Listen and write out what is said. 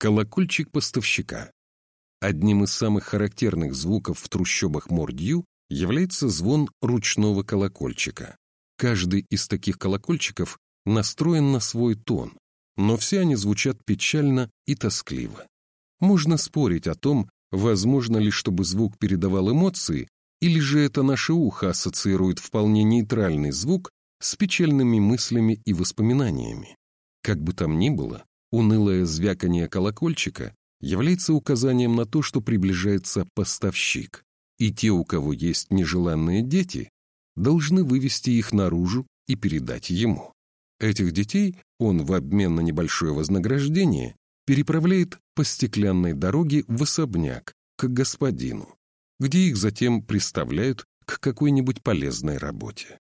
Колокольчик поставщика. Одним из самых характерных звуков в трущобах Мордью является звон ручного колокольчика. Каждый из таких колокольчиков настроен на свой тон, но все они звучат печально и тоскливо. Можно спорить о том, возможно ли, чтобы звук передавал эмоции, или же это наше ухо ассоциирует вполне нейтральный звук с печальными мыслями и воспоминаниями. Как бы там ни было, унылое звяканье колокольчика является указанием на то, что приближается поставщик, и те, у кого есть нежеланные дети, должны вывести их наружу и передать ему. Этих детей он в обмен на небольшое вознаграждение переправляет по стеклянной дороге в особняк к господину, где их затем приставляют к какой-нибудь полезной работе.